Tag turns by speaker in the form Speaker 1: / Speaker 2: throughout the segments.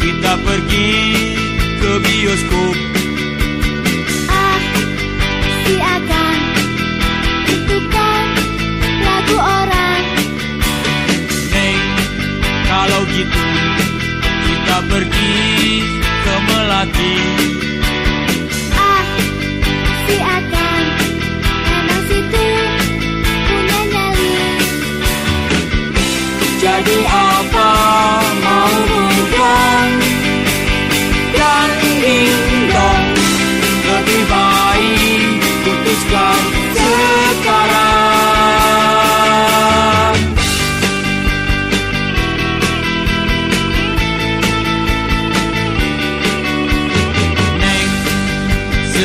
Speaker 1: Kita pergi ke bioskop. Ah, siakan Itu kan lagu orang. Neng, kalau gitu Kita pergi ke Melati.
Speaker 2: Ah, si Akan Emang situ punya nyali.
Speaker 1: Jadi apa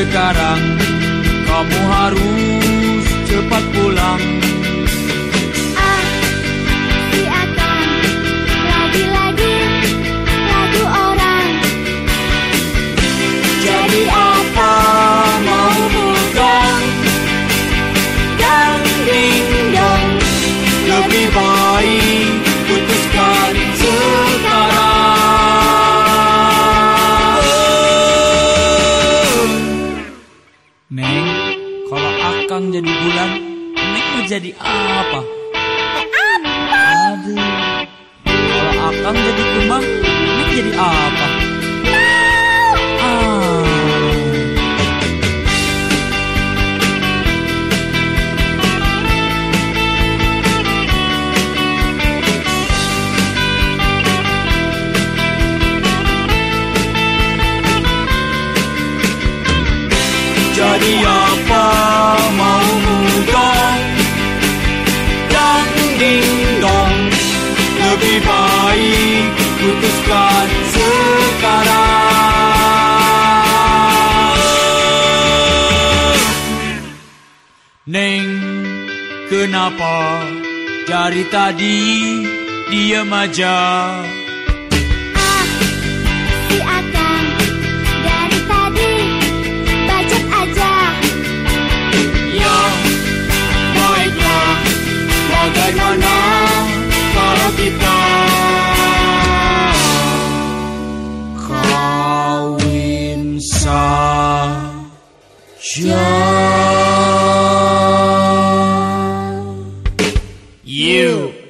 Speaker 1: sekarang bulan Neng mau jadi apa? Aduh Kalau Akang jadi kumbang Neng jadi apa? Jadi apa putuskan sekarang Neng, kenapa dari tadi diam aja? John. You.